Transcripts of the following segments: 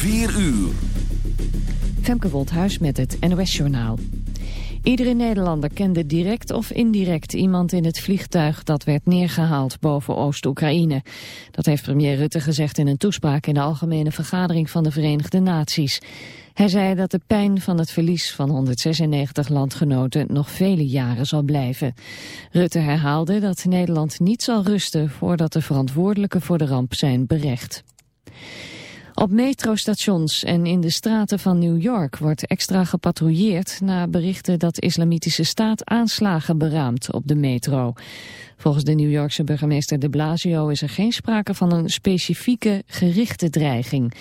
4 uur. Femke Woldhuis met het NOS Journaal. Iedere Nederlander kende direct of indirect iemand in het vliegtuig dat werd neergehaald boven Oost-Oekraïne. Dat heeft premier Rutte gezegd in een toespraak in de Algemene Vergadering van de Verenigde Naties. Hij zei dat de pijn van het verlies van 196 landgenoten nog vele jaren zal blijven. Rutte herhaalde dat Nederland niet zal rusten voordat de verantwoordelijken voor de ramp zijn berecht. Op metrostations en in de straten van New York wordt extra gepatrouilleerd na berichten dat de islamitische staat aanslagen beraamt op de metro. Volgens de New Yorkse burgemeester de Blasio is er geen sprake van een specifieke gerichte dreiging.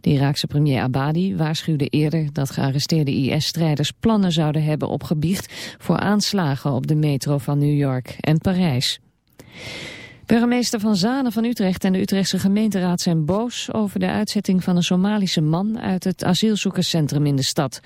De Iraakse premier Abadi waarschuwde eerder dat gearresteerde IS-strijders plannen zouden hebben opgebiecht voor aanslagen op de metro van New York en Parijs. Burgemeester Van Zanen van Utrecht en de Utrechtse gemeenteraad zijn boos over de uitzetting van een Somalische man uit het asielzoekerscentrum in de stad.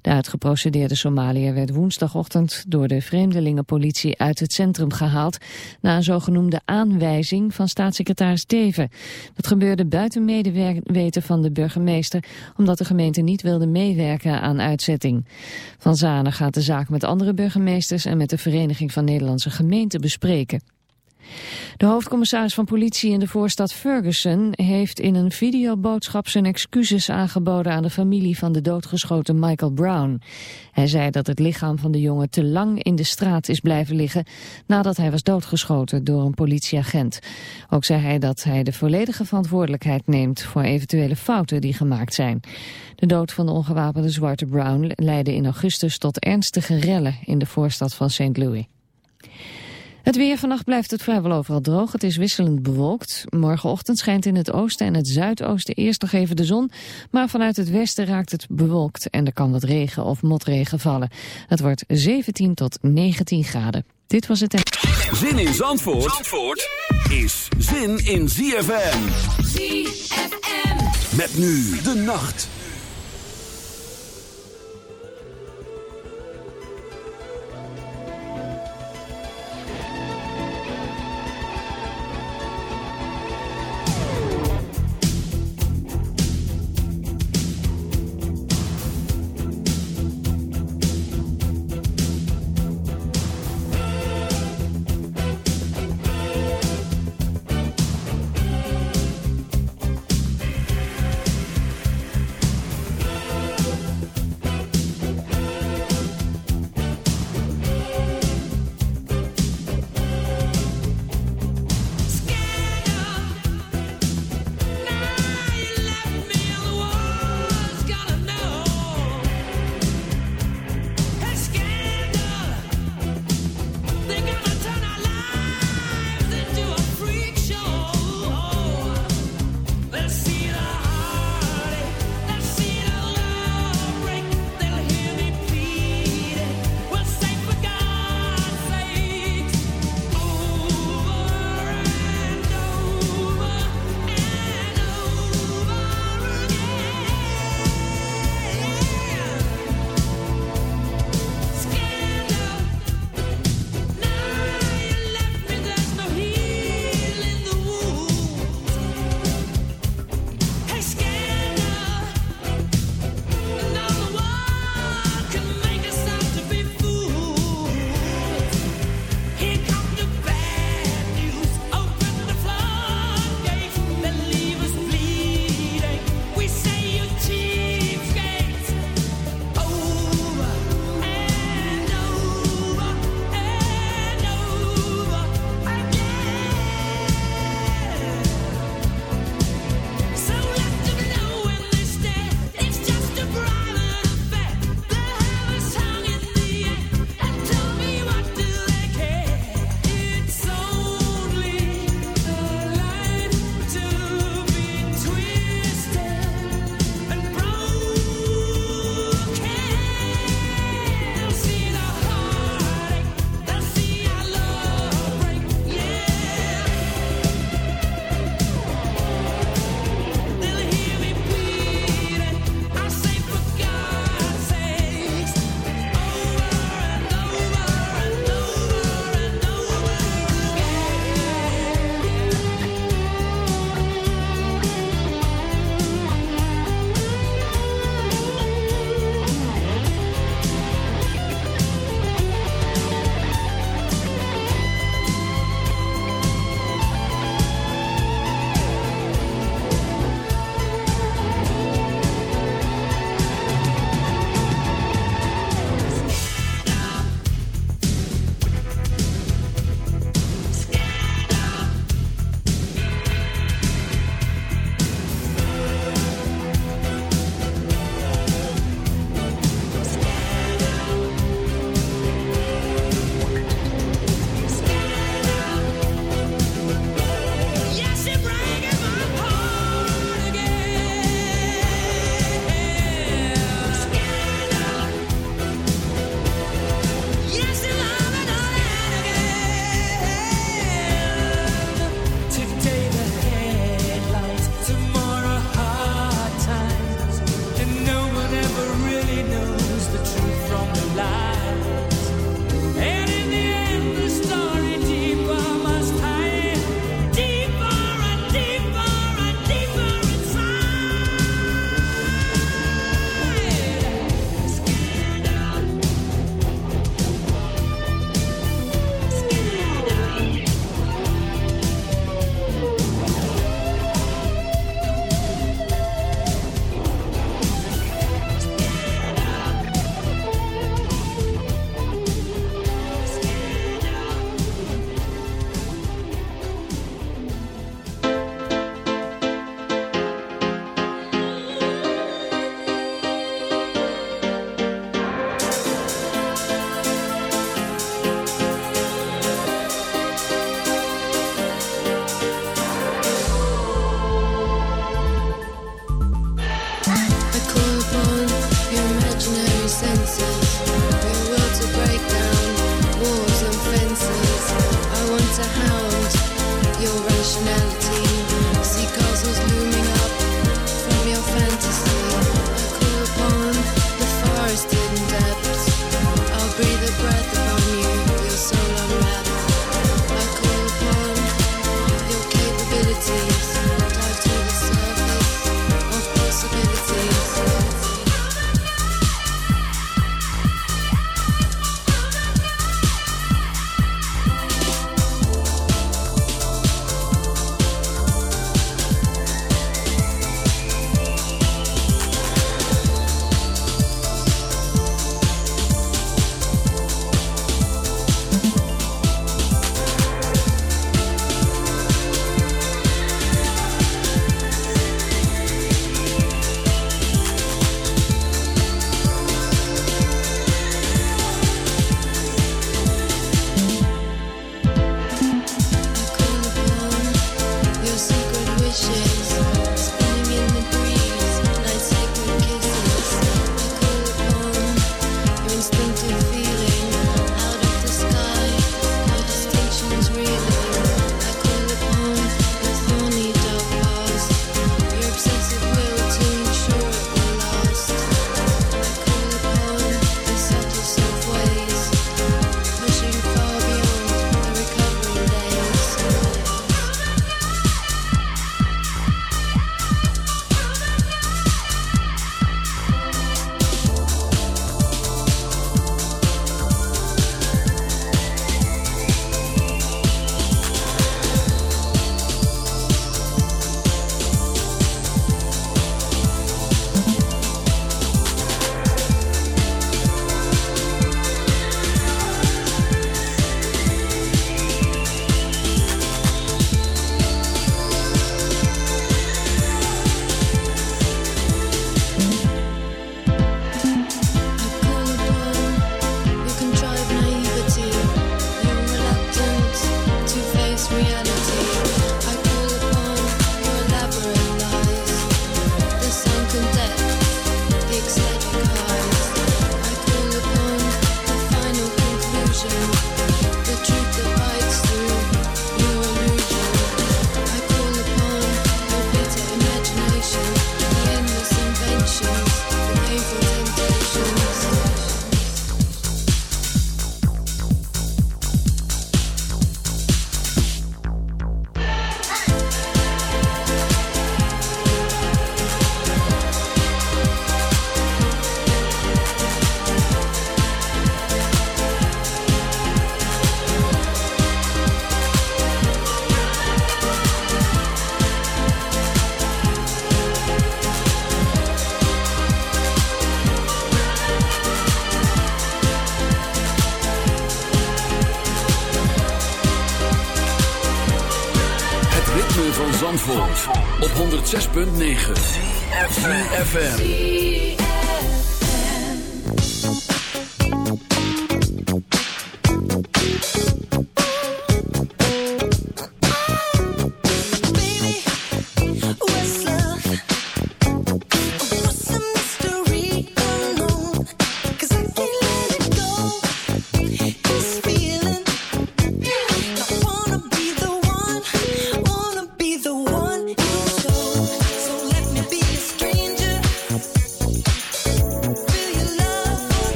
De uitgeprocedeerde Somaliër werd woensdagochtend door de vreemdelingenpolitie uit het centrum gehaald na een zogenoemde aanwijzing van staatssecretaris Teven. Dat gebeurde buiten medeweten van de burgemeester omdat de gemeente niet wilde meewerken aan uitzetting. Van Zanen gaat de zaak met andere burgemeesters en met de Vereniging van Nederlandse Gemeenten bespreken. De hoofdcommissaris van politie in de voorstad Ferguson heeft in een videoboodschap zijn excuses aangeboden aan de familie van de doodgeschoten Michael Brown. Hij zei dat het lichaam van de jongen te lang in de straat is blijven liggen nadat hij was doodgeschoten door een politieagent. Ook zei hij dat hij de volledige verantwoordelijkheid neemt voor eventuele fouten die gemaakt zijn. De dood van de ongewapende zwarte Brown leidde in augustus tot ernstige rellen in de voorstad van St. Louis. Het weer vannacht blijft het vrijwel overal droog. Het is wisselend bewolkt. Morgenochtend schijnt in het oosten en het zuidoosten eerst nog even de zon. Maar vanuit het westen raakt het bewolkt en er kan wat regen of motregen vallen. Het wordt 17 tot 19 graden. Dit was het... Zin in Zandvoort, Zandvoort is zin in ZFM. ZFM. Met nu de nacht.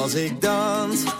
als ik dans.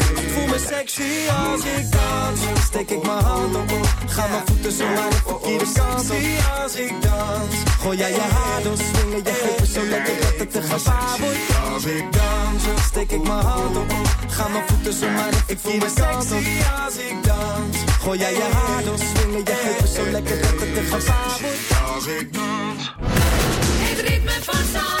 Ik me sexy als ik dans. Steek ik mijn hand op, ga mijn voeten zo naar de verkeerde kant op. als ik dans. Gooi jij je haar door, swingen je heupen zo lekker dat het te gevaar wordt. Als ik dans, steek ik mijn hand op, ga mijn voeten zo naar de verkeerde kant op. als ik dans. Gooi jij je haar door, swingen je heupen zo lekker dat het te gevaar wordt. Als ik dans. Het ritme van Zandvoort.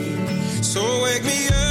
So wake me up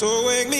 So wake me